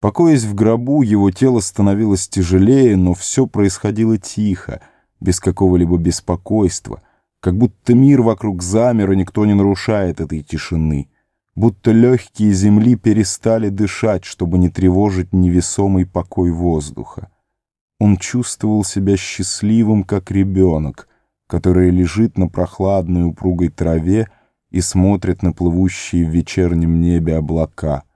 Покоясь в гробу, его тело становилось тяжелее, но все происходило тихо, без какого-либо беспокойства, как будто мир вокруг замер, и никто не нарушает этой тишины, будто легкие земли перестали дышать, чтобы не тревожить невесомый покой воздуха. Он чувствовал себя счастливым, как ребенок, который лежит на прохладной упругой траве и смотрит на плывущие в вечернем небе облака —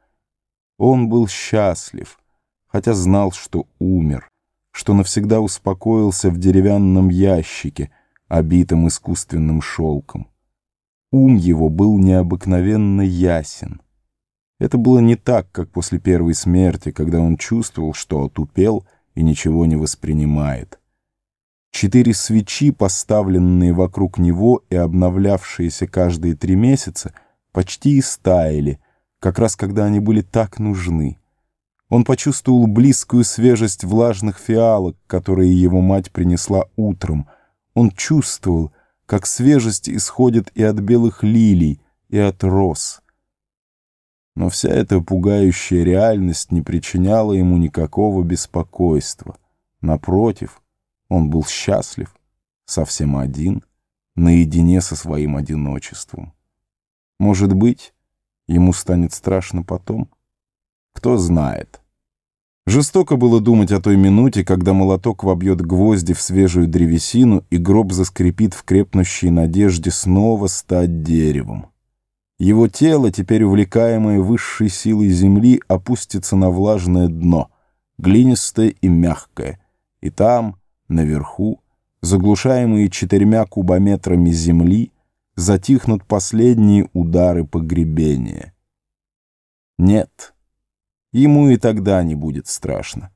он был счастлив, хотя знал, что умер, что навсегда успокоился в деревянном ящике, обитом искусственным шелком. Ум его был необыкновенно ясен. Это было не так, как после первой смерти, когда он чувствовал, что отупел и ничего не воспринимает. Четыре свечи, поставленные вокруг него и обновлявшиеся каждые три месяца, почти истаяли, как раз когда они были так нужны. Он почувствовал близкую свежесть влажных фиалок, которые его мать принесла утром. Он чувствовал, как свежесть исходит и от белых лилий, и от роз. Но вся эта пугающая реальность не причиняла ему никакого беспокойства. Напротив, он был счастлив, совсем один, наедине со своим одиночеством. Может быть, Ему станет страшно потом? Кто знает. Жестоко было думать о той минуте, когда молоток вобьет гвозди в свежую древесину и гроб заскрипит в крепнущей надежде снова стать деревом. Его тело, теперь увлекаемое высшей силой земли, опустится на влажное дно, глинистое и мягкое, и там, наверху, заглушаемые четырьмя кубометрами земли, затихнут последние удары погребения. Нет, ему и тогда не будет страшно.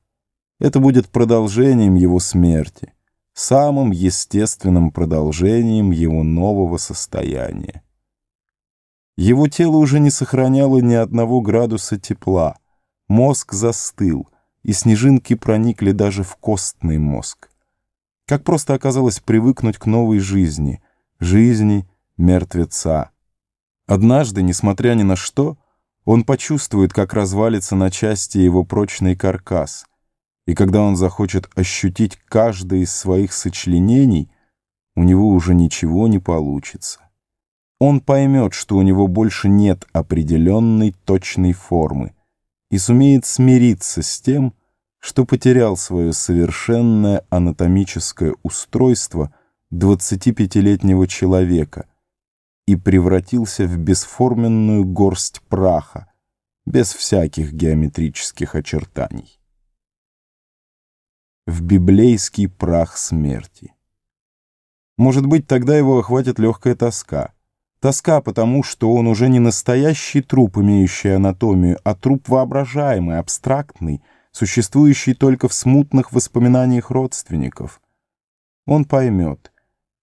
Это будет продолжением его смерти, самым естественным продолжением его нового состояния. Его тело уже не сохраняло ни одного градуса тепла, мозг застыл, и снежинки проникли даже в костный мозг. Как просто оказалось привыкнуть к новой жизни, жизни, мертвеца. Однажды, несмотря ни на что, он почувствует, как развалится на части его прочный каркас, и когда он захочет ощутить каждое из своих сочленений, у него уже ничего не получится. Он поймет, что у него больше нет определенной точной формы, и сумеет смириться с тем, что потерял свое совершенное анатомическое устройство 25-летнего человека — и превратился в бесформенную горсть праха, без всяких геометрических очертаний. В библейский прах смерти. Может быть, тогда его охватит легкая тоска. Тоска потому, что он уже не настоящий труп, имеющий анатомию, а труп воображаемый, абстрактный, существующий только в смутных воспоминаниях родственников. Он поймет —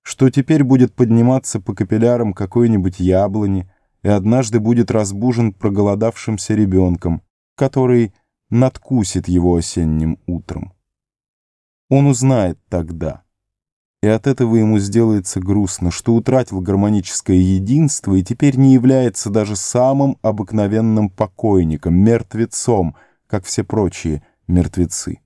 что теперь будет подниматься по капиллярам какой-нибудь яблони и однажды будет разбужен проголодавшимся ребенком, который надкусит его осенним утром. Он узнает тогда, и от этого ему сделается грустно, что утратил гармоническое единство и теперь не является даже самым обыкновенным покойником, мертвецом, как все прочие мертвецы.